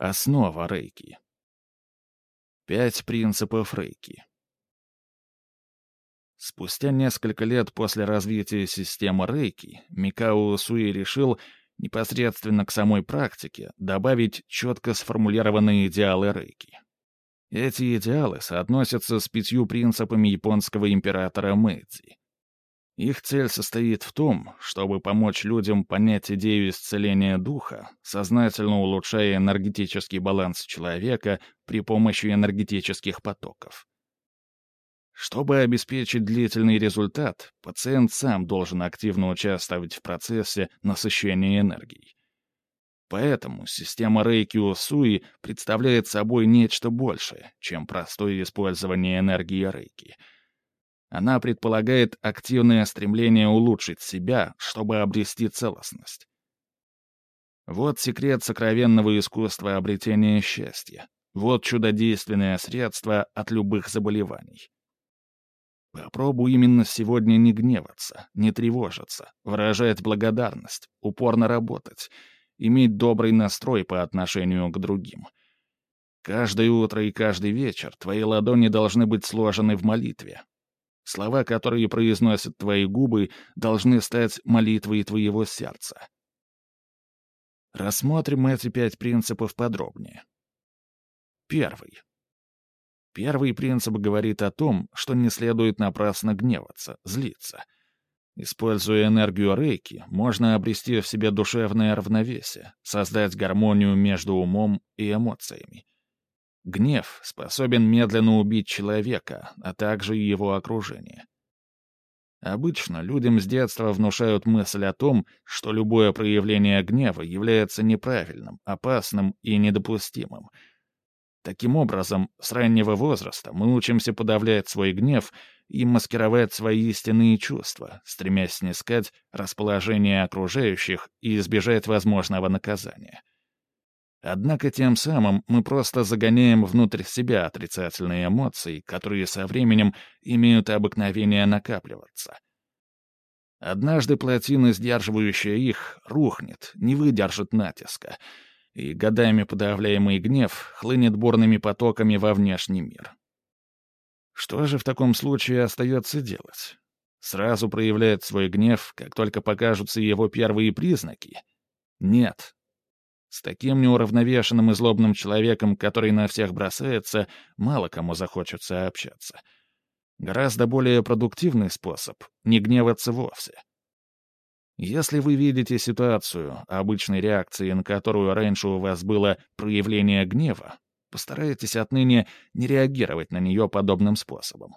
Основа рейки. Пять принципов рейки. Спустя несколько лет после развития системы рейки, Микао Суи решил непосредственно к самой практике добавить четко сформулированные идеалы рейки. Эти идеалы соотносятся с пятью принципами японского императора Мэйдзи. Их цель состоит в том, чтобы помочь людям понять идею исцеления духа, сознательно улучшая энергетический баланс человека при помощи энергетических потоков. Чтобы обеспечить длительный результат, пациент сам должен активно участвовать в процессе насыщения энергией. Поэтому система Рейки Усуи представляет собой нечто большее, чем простое использование энергии Рейки. Она предполагает активное стремление улучшить себя, чтобы обрести целостность. Вот секрет сокровенного искусства обретения счастья. Вот чудодейственное средство от любых заболеваний. Попробуй именно сегодня не гневаться, не тревожиться, выражать благодарность, упорно работать — иметь добрый настрой по отношению к другим. Каждое утро и каждый вечер твои ладони должны быть сложены в молитве. Слова, которые произносят твои губы, должны стать молитвой твоего сердца. Рассмотрим эти пять принципов подробнее. Первый. Первый принцип говорит о том, что не следует напрасно гневаться, злиться — Используя энергию рейки, можно обрести в себе душевное равновесие, создать гармонию между умом и эмоциями. Гнев способен медленно убить человека, а также его окружение. Обычно людям с детства внушают мысль о том, что любое проявление гнева является неправильным, опасным и недопустимым — Таким образом, с раннего возраста мы учимся подавлять свой гнев и маскировать свои истинные чувства, стремясь снискать расположение окружающих и избежать возможного наказания. Однако тем самым мы просто загоняем внутрь себя отрицательные эмоции, которые со временем имеют обыкновение накапливаться. Однажды плотина, сдерживающая их, рухнет, не выдержит натиска — и годами подавляемый гнев хлынет бурными потоками во внешний мир. Что же в таком случае остается делать? Сразу проявлять свой гнев, как только покажутся его первые признаки? Нет. С таким неуравновешенным и злобным человеком, который на всех бросается, мало кому захочется общаться. Гораздо более продуктивный способ — не гневаться вовсе. Если вы видите ситуацию, обычной реакцией на которую раньше у вас было проявление гнева, постарайтесь отныне не реагировать на нее подобным способом.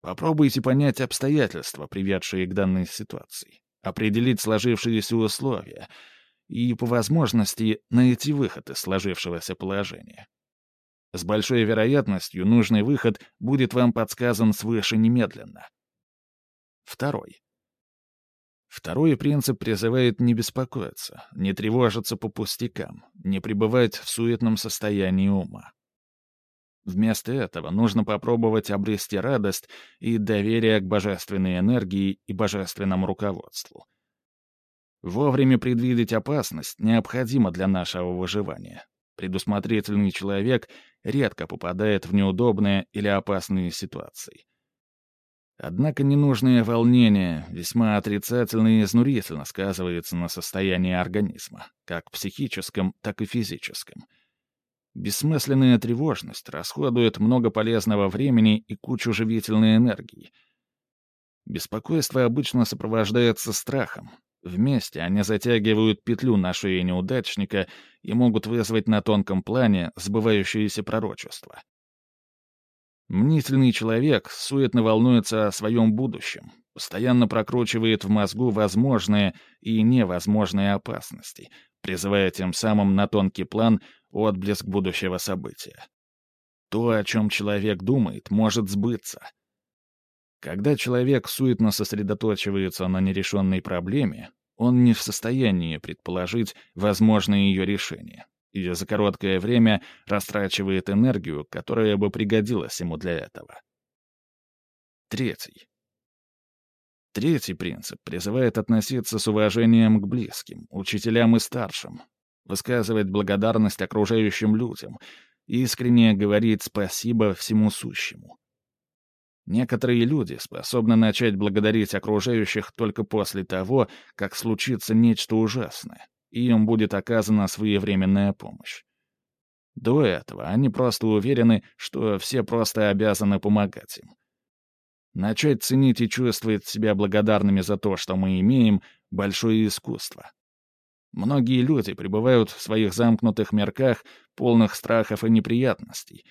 Попробуйте понять обстоятельства, приведшие к данной ситуации, определить сложившиеся условия и, по возможности, найти выход из сложившегося положения. С большой вероятностью нужный выход будет вам подсказан свыше немедленно. Второй. Второй принцип призывает не беспокоиться, не тревожиться по пустякам, не пребывать в суетном состоянии ума. Вместо этого нужно попробовать обрести радость и доверие к божественной энергии и божественному руководству. Вовремя предвидеть опасность необходимо для нашего выживания. Предусмотрительный человек редко попадает в неудобные или опасные ситуации. Однако ненужное волнение весьма отрицательно и изнурительно сказывается на состоянии организма, как психическом, так и физическом. Бессмысленная тревожность расходует много полезного времени и кучу живительной энергии. Беспокойство обычно сопровождается страхом. Вместе они затягивают петлю на шее неудачника и могут вызвать на тонком плане сбывающееся пророчество. Мнительный человек суетно волнуется о своем будущем, постоянно прокручивает в мозгу возможные и невозможные опасности, призывая тем самым на тонкий план отблеск будущего события. То, о чем человек думает, может сбыться. Когда человек суетно сосредоточивается на нерешенной проблеме, он не в состоянии предположить возможное ее решение и за короткое время растрачивает энергию, которая бы пригодилась ему для этого. Третий. Третий принцип призывает относиться с уважением к близким, учителям и старшим. высказывать благодарность окружающим людям, искренне говорить спасибо всему сущему. Некоторые люди способны начать благодарить окружающих только после того, как случится нечто ужасное, и им будет оказана своевременная помощь. До этого они просто уверены, что все просто обязаны помогать им. Начать ценить и чувствовать себя благодарными за то, что мы имеем, — большое искусство. Многие люди пребывают в своих замкнутых мерках, полных страхов и неприятностей.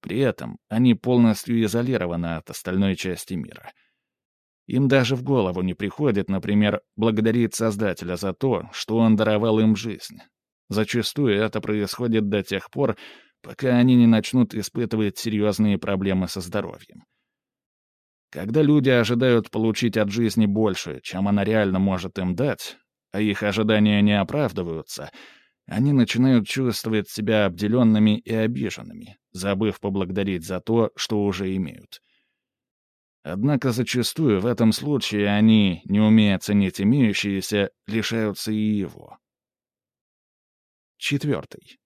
При этом они полностью изолированы от остальной части мира. Им даже в голову не приходит, например, благодарить Создателя за то, что он даровал им жизнь. Зачастую это происходит до тех пор, пока они не начнут испытывать серьезные проблемы со здоровьем. Когда люди ожидают получить от жизни больше, чем она реально может им дать, а их ожидания не оправдываются, они начинают чувствовать себя обделенными и обиженными, забыв поблагодарить за то, что уже имеют. Однако зачастую в этом случае они, не умея ценить имеющиеся, лишаются и его. Четвертый.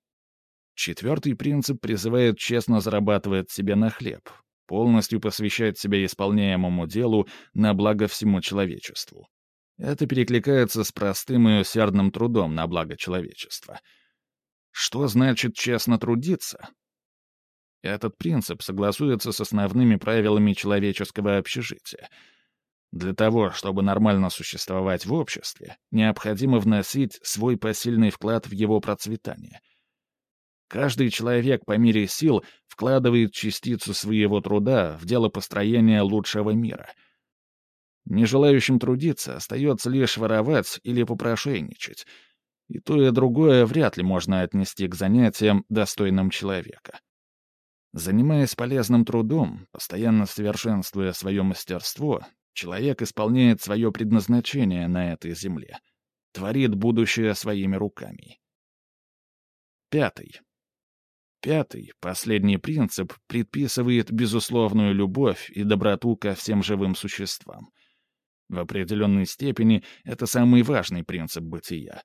Четвертый принцип призывает честно зарабатывать себе на хлеб, полностью посвящать себя исполняемому делу на благо всему человечеству. Это перекликается с простым и усердным трудом на благо человечества. Что значит честно трудиться? Этот принцип согласуется с основными правилами человеческого общежития. Для того, чтобы нормально существовать в обществе, необходимо вносить свой посильный вклад в его процветание — Каждый человек по мере сил вкладывает частицу своего труда в дело построения лучшего мира. Нежелающим трудиться остается лишь воровать или попрошайничать. И то, и другое вряд ли можно отнести к занятиям, достойным человека. Занимаясь полезным трудом, постоянно совершенствуя свое мастерство, человек исполняет свое предназначение на этой земле, творит будущее своими руками. Пятый. Пятый, последний принцип, предписывает безусловную любовь и доброту ко всем живым существам. В определенной степени это самый важный принцип бытия.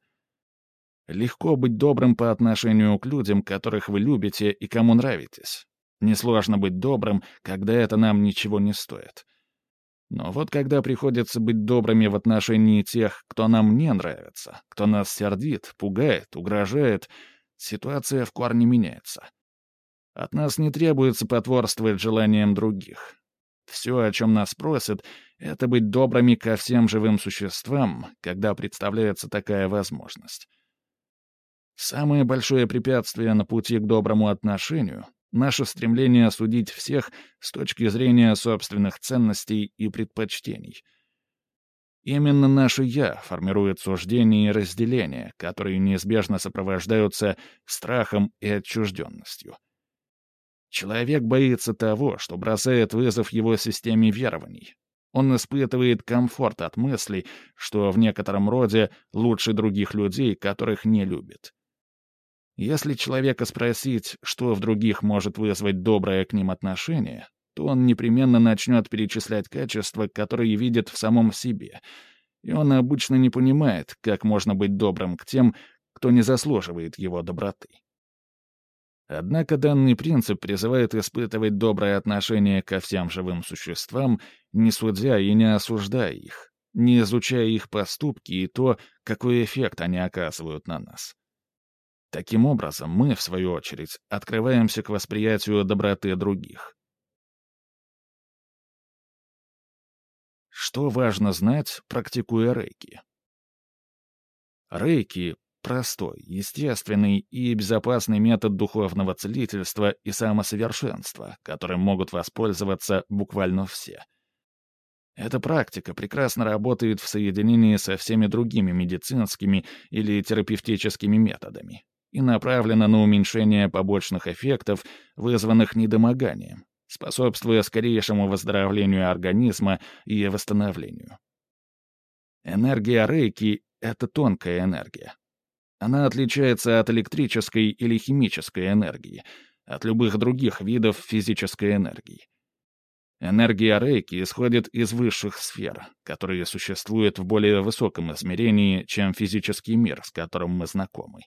Легко быть добрым по отношению к людям, которых вы любите и кому нравитесь. Несложно быть добрым, когда это нам ничего не стоит. Но вот когда приходится быть добрыми в отношении тех, кто нам не нравится, кто нас сердит, пугает, угрожает — ситуация в корне меняется. От нас не требуется потворствовать желаниям других. Все, о чем нас просят, это быть добрыми ко всем живым существам, когда представляется такая возможность. Самое большое препятствие на пути к доброму отношению — наше стремление осудить всех с точки зрения собственных ценностей и предпочтений — Именно наше «я» формирует суждения и разделения, которые неизбежно сопровождаются страхом и отчужденностью. Человек боится того, что бросает вызов его системе верований. Он испытывает комфорт от мыслей, что в некотором роде лучше других людей, которых не любит. Если человека спросить, что в других может вызвать доброе к ним отношение, то он непременно начнет перечислять качества, которые видит в самом себе. И он обычно не понимает, как можно быть добрым к тем, кто не заслуживает его доброты. Однако данный принцип призывает испытывать доброе отношение ко всем живым существам, не судя и не осуждая их, не изучая их поступки и то, какой эффект они оказывают на нас. Таким образом, мы, в свою очередь, открываемся к восприятию доброты других. Что важно знать, практикуя рейки? Рейки — простой, естественный и безопасный метод духовного целительства и самосовершенства, которым могут воспользоваться буквально все. Эта практика прекрасно работает в соединении со всеми другими медицинскими или терапевтическими методами и направлена на уменьшение побочных эффектов, вызванных недомоганием, способствуя скорейшему выздоровлению организма и восстановлению. Энергия рейки — это тонкая энергия. Она отличается от электрической или химической энергии, от любых других видов физической энергии. Энергия рейки исходит из высших сфер, которые существуют в более высоком измерении, чем физический мир, с которым мы знакомы.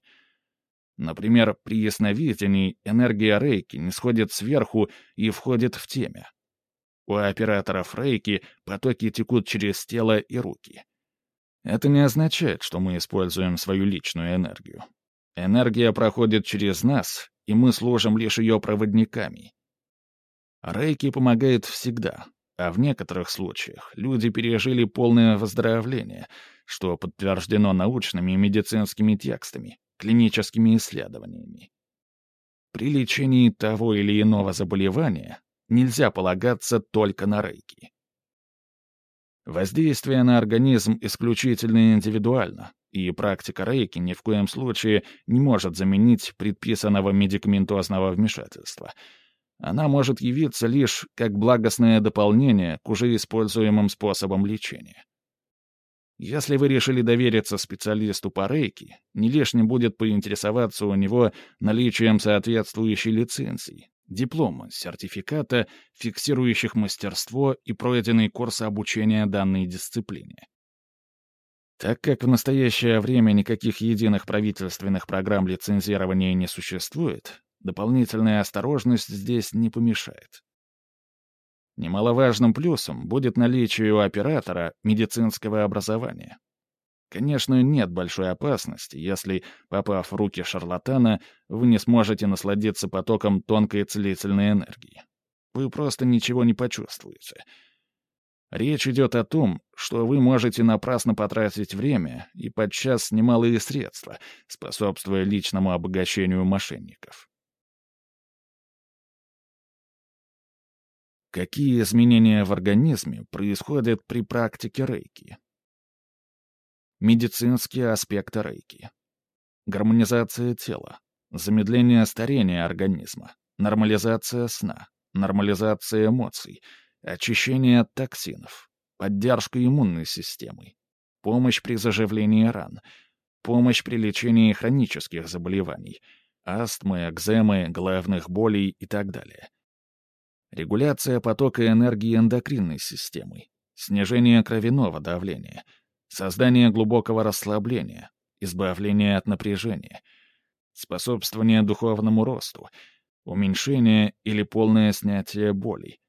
Например, при ясновидении энергия рейки не сходит сверху и входит в темя. У операторов рейки потоки текут через тело и руки. Это не означает, что мы используем свою личную энергию. Энергия проходит через нас, и мы служим лишь ее проводниками. Рейки помогает всегда, а в некоторых случаях люди пережили полное выздоровление, что подтверждено научными и медицинскими текстами, клиническими исследованиями. При лечении того или иного заболевания нельзя полагаться только на рейки. Воздействие на организм исключительно индивидуально, и практика рейки ни в коем случае не может заменить предписанного медикаментозного вмешательства — она может явиться лишь как благостное дополнение к уже используемым способам лечения. Если вы решили довериться специалисту по рейке, не лишним будет поинтересоваться у него наличием соответствующей лицензии, диплома, сертификата, фиксирующих мастерство и пройденный курс обучения данной дисциплине. Так как в настоящее время никаких единых правительственных программ лицензирования не существует, Дополнительная осторожность здесь не помешает. Немаловажным плюсом будет наличие у оператора медицинского образования. Конечно, нет большой опасности, если, попав в руки шарлатана, вы не сможете насладиться потоком тонкой целительной энергии. Вы просто ничего не почувствуете. Речь идет о том, что вы можете напрасно потратить время и подчас немалые средства, способствуя личному обогащению мошенников. Какие изменения в организме происходят при практике рейки? Медицинские аспекты рейки. Гармонизация тела, замедление старения организма, нормализация сна, нормализация эмоций, очищение от токсинов, поддержка иммунной системы, помощь при заживлении ран, помощь при лечении хронических заболеваний, астмы, экземы, головных болей и так далее — регуляция потока энергии эндокринной системы, снижение кровяного давления, создание глубокого расслабления, избавление от напряжения, способствование духовному росту, уменьшение или полное снятие болей,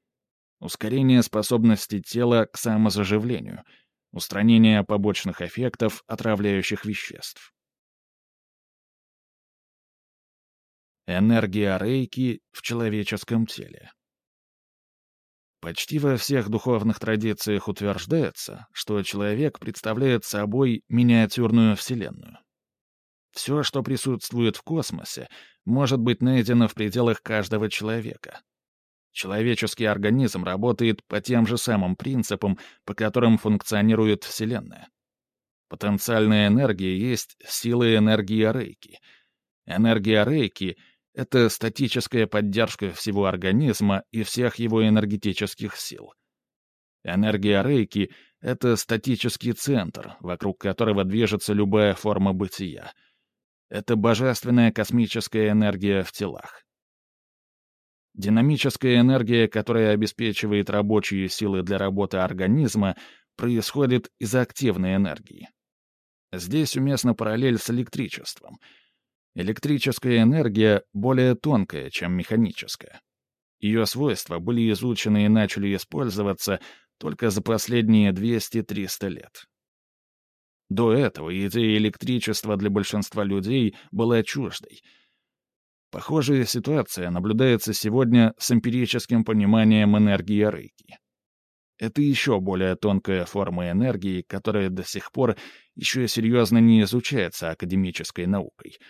ускорение способности тела к самозаживлению, устранение побочных эффектов отравляющих веществ. Энергия рейки в человеческом теле. Почти во всех духовных традициях утверждается, что человек представляет собой миниатюрную Вселенную. Все, что присутствует в космосе, может быть найдено в пределах каждого человека. Человеческий организм работает по тем же самым принципам, по которым функционирует Вселенная. Потенциальная энергия есть сила энергии рейки. Энергия рейки — это статическая поддержка всего организма и всех его энергетических сил. Энергия рейки — это статический центр, вокруг которого движется любая форма бытия. Это божественная космическая энергия в телах. Динамическая энергия, которая обеспечивает рабочие силы для работы организма, происходит из активной энергии. Здесь уместна параллель с электричеством — Электрическая энергия более тонкая, чем механическая. Ее свойства были изучены и начали использоваться только за последние 200-300 лет. До этого идея электричества для большинства людей была чуждой. Похожая ситуация наблюдается сегодня с эмпирическим пониманием энергии рейки. Это еще более тонкая форма энергии, которая до сих пор еще серьезно не изучается академической наукой —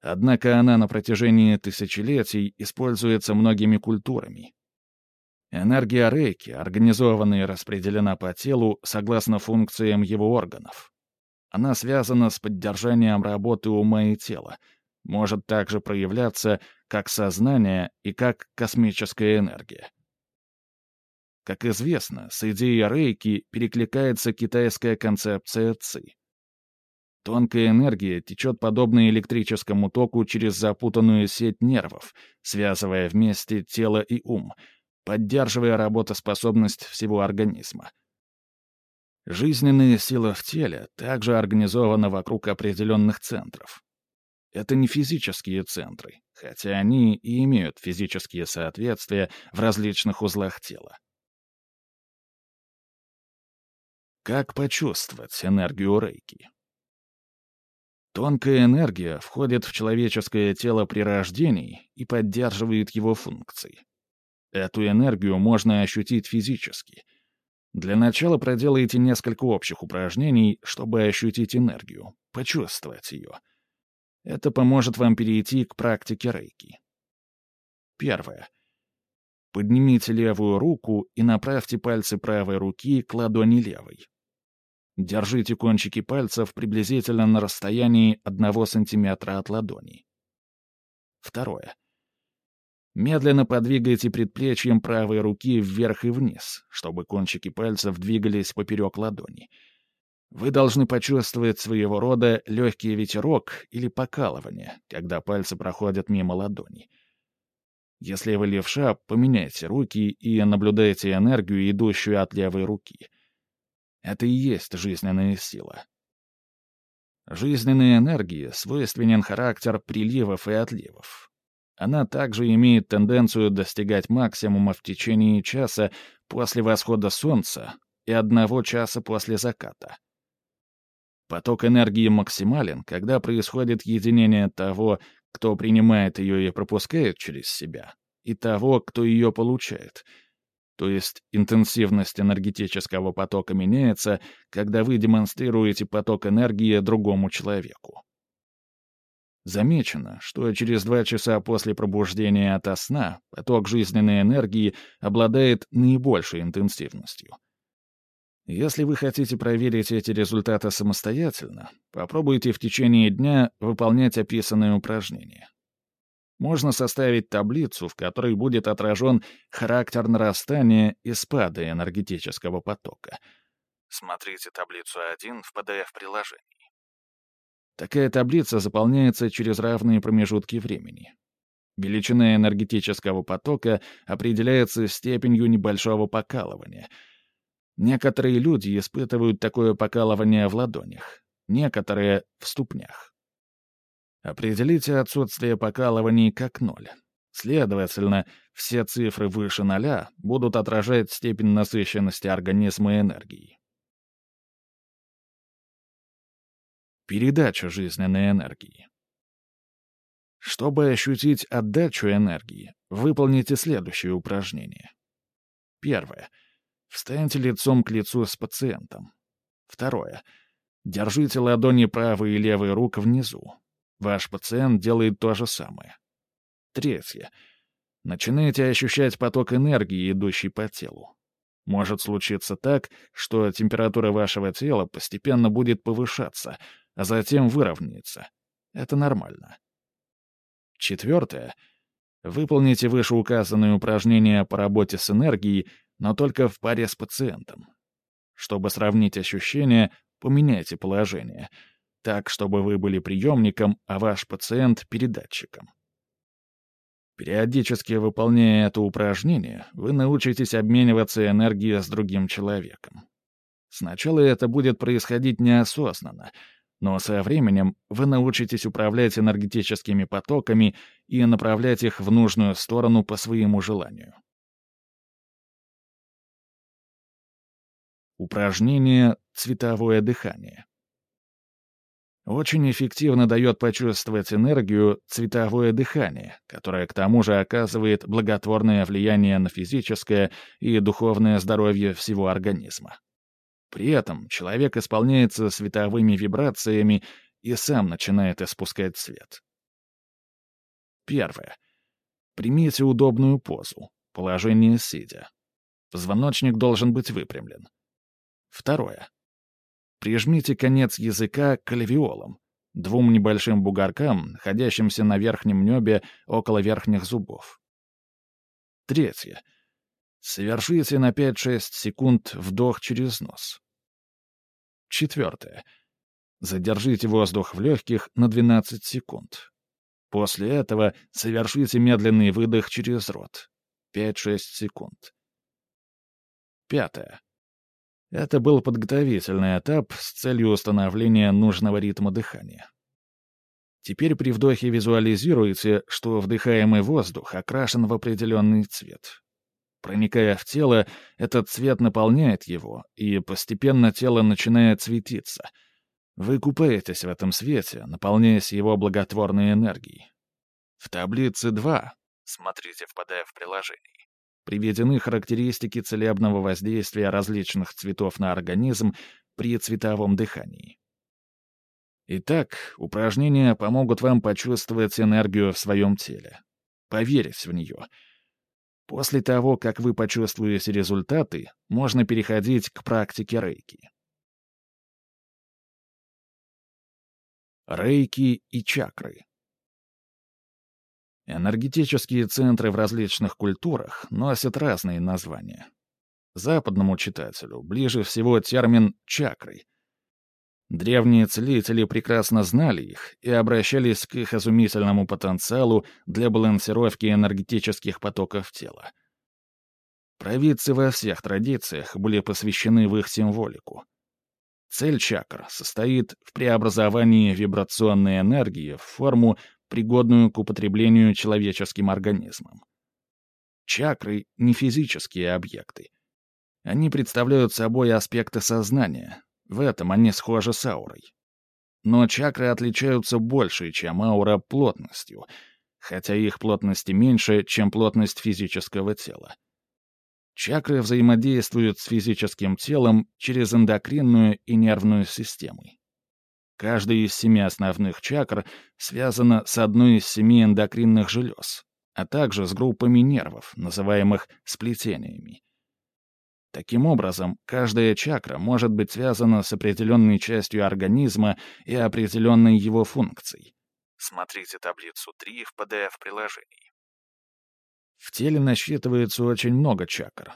Однако она на протяжении тысячелетий используется многими культурами. Энергия рейки организована и распределена по телу согласно функциям его органов. Она связана с поддержанием работы ума и тела, может также проявляться как сознание и как космическая энергия. Как известно, с идеей рейки перекликается китайская концепция ЦИ. Тонкая энергия течет подобно электрическому току через запутанную сеть нервов, связывая вместе тело и ум, поддерживая работоспособность всего организма. Жизненная сила в теле также организована вокруг определенных центров. это не физические центры, хотя они и имеют физические соответствия в различных узлах тела. Как почувствовать энергию рейки? Тонкая энергия входит в человеческое тело при рождении и поддерживает его функции. Эту энергию можно ощутить физически. Для начала проделайте несколько общих упражнений, чтобы ощутить энергию, почувствовать ее. Это поможет вам перейти к практике рейки. Первое. Поднимите левую руку и направьте пальцы правой руки к ладони левой. Держите кончики пальцев приблизительно на расстоянии 1 см от ладони. Второе. Медленно подвигайте предплечьем правой руки вверх и вниз, чтобы кончики пальцев двигались поперек ладони. Вы должны почувствовать своего рода легкий ветерок или покалывание, когда пальцы проходят мимо ладони. Если вы левша, поменяйте руки и наблюдайте энергию, идущую от левой руки — это и есть жизненная сила. Жизненной энергии свойственен характер приливов и отливов. Она также имеет тенденцию достигать максимума в течение часа после восхода солнца и одного часа после заката. Поток энергии максимален, когда происходит единение того, кто принимает ее и пропускает через себя, и того, кто ее получает — то есть интенсивность энергетического потока меняется, когда вы демонстрируете поток энергии другому человеку. Замечено, что через два часа после пробуждения ото сна поток жизненной энергии обладает наибольшей интенсивностью. Если вы хотите проверить эти результаты самостоятельно, попробуйте в течение дня выполнять описанные упражнения можно составить таблицу, в которой будет отражен характер нарастания и спада энергетического потока. Смотрите таблицу 1 в PDF-приложении. Такая таблица заполняется через равные промежутки времени. Величина энергетического потока определяется степенью небольшого покалывания. Некоторые люди испытывают такое покалывание в ладонях, некоторые — в ступнях. Определите отсутствие покалываний как ноль. Следовательно, все цифры выше ноля будут отражать степень насыщенности организма энергией. Передача жизненной энергии. Чтобы ощутить отдачу энергии, выполните следующее упражнение. Первое. Встаньте лицом к лицу с пациентом. Второе. Держите ладони правой и левой рук внизу. Ваш пациент делает то же самое. Третье. Начинаете ощущать поток энергии, идущий по телу. Может случиться так, что температура вашего тела постепенно будет повышаться, а затем выровняется. Это нормально. Четвертое. Выполните вышеуказанные упражнения по работе с энергией, но только в паре с пациентом. Чтобы сравнить ощущения, поменяйте положение — так, чтобы вы были приемником, а ваш пациент — передатчиком. Периодически выполняя это упражнение, вы научитесь обмениваться энергией с другим человеком. Сначала это будет происходить неосознанно, но со временем вы научитесь управлять энергетическими потоками и направлять их в нужную сторону по своему желанию. Упражнение «Цветовое дыхание». Очень эффективно дает почувствовать энергию цветовое дыхание, которое к тому же оказывает благотворное влияние на физическое и духовное здоровье всего организма. При этом человек исполняется световыми вибрациями и сам начинает испускать свет. Первое. Примите удобную позу, положение сидя. Позвоночник должен быть выпрямлен. Второе. Прижмите конец языка к альвеолам, двум небольшим бугоркам, находящимся на верхнем небе около верхних зубов. Третье. Совершите на 5-6 секунд вдох через нос. Четвертое. Задержите воздух в легких на 12 секунд. После этого совершите медленный выдох через рот. 5-6 секунд. Пятое. Это был подготовительный этап с целью установления нужного ритма дыхания. Теперь при вдохе визуализируйте, что вдыхаемый воздух окрашен в определенный цвет. Проникая в тело, этот цвет наполняет его, и постепенно тело начинает светиться. Вы купаетесь в этом свете, наполняясь его благотворной энергией. В таблице 2, смотрите в PDF приложении, приведены характеристики целебного воздействия различных цветов на организм при цветовом дыхании. Итак, упражнения помогут вам почувствовать энергию в своем теле, поверить в нее. После того, как вы почувствуете результаты, можно переходить к практике рейки. Рейки и чакры. Энергетические центры в различных культурах носят разные названия. Западному читателю ближе всего термин «чакры», Древние целители прекрасно знали их и обращались к их изумительному потенциалу для балансировки энергетических потоков тела. Провидцы во всех традициях были посвящены в их символику. Цель чакр состоит в преобразовании вибрационной энергии в форму, пригодную к употреблению человеческим организмом. Чакры — не физические объекты. Они представляют собой аспекты сознания, в этом они схожи с аурой. Но чакры отличаются больше, чем аура, плотностью, хотя их плотности меньше, чем плотность физического тела. Чакры взаимодействуют с физическим телом через эндокринную и нервную системы. Каждая из семи основных чакр связана с одной из семи эндокринных желез, а также с группами нервов, называемых сплетениями. Таким образом, каждая чакра может быть связана с определенной частью организма и определенной его функцией. Смотрите таблицу 3 в PDF-приложении. В теле насчитывается очень много чакр.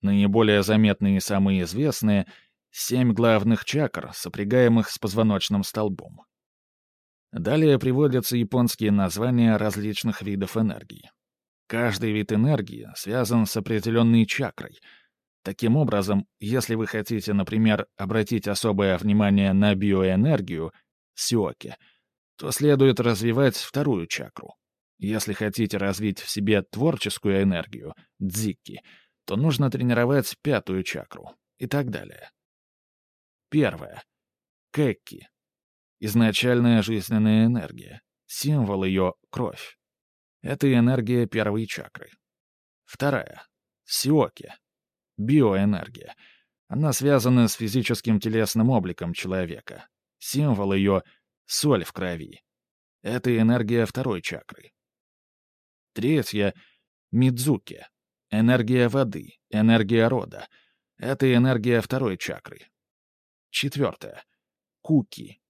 Наиболее заметные и самые известные — семь главных чакр, сопрягаемых с позвоночным столбом. Далее приводятся японские названия различных видов энергии. Каждый вид энергии связан с определенной чакрой — Таким образом, если вы хотите, например, обратить особое внимание на биоэнергию, сиоки, то следует развивать вторую чакру. Если хотите развить в себе творческую энергию, дзикки, то нужно тренировать пятую чакру и так далее. Первое. Кэкки. Изначальная жизненная энергия. Символ ее — кровь. Это энергия первой чакры. Вторая. Сиоки биоэнергия. Она связана с физическим телесным обликом человека. Символ ее — соль в крови. Это энергия второй чакры. Третья — мидзуки. Энергия воды, энергия рода. Это энергия второй чакры. Четвертая — куки.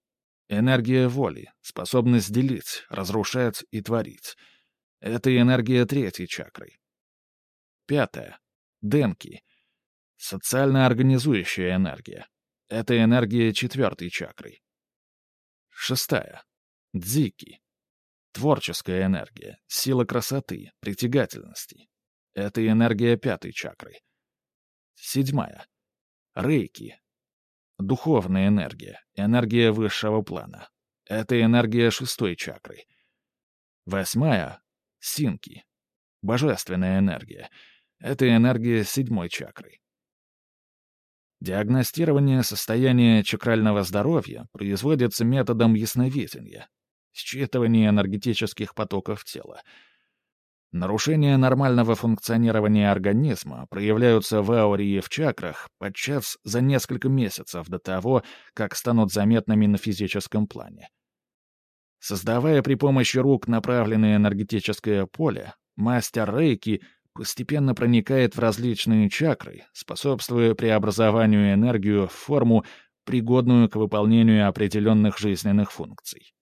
Энергия воли, способность делить, разрушать и творить. Это энергия третьей чакры. Пятая — денки — Социально организующая энергия. Это энергия четвертой чакры. Шестая. Дзики. Творческая энергия, сила красоты, притягательности. Это энергия пятой чакры. Седьмая. Рейки. Духовная энергия, энергия высшего плана. Это энергия шестой чакры. Восьмая. Синки. Божественная энергия. Это энергия седьмой чакры. Диагностирование состояния чакрального здоровья производится методом ясновидения, считывания энергетических потоков тела. Нарушения нормального функционирования организма проявляются в ауре и в чакрах подчас за несколько месяцев до того, как станут заметными на физическом плане. Создавая при помощи рук направленное энергетическое поле, мастер Рейки — постепенно проникает в различные чакры, способствуя преобразованию энергию в форму, пригодную к выполнению определенных жизненных функций.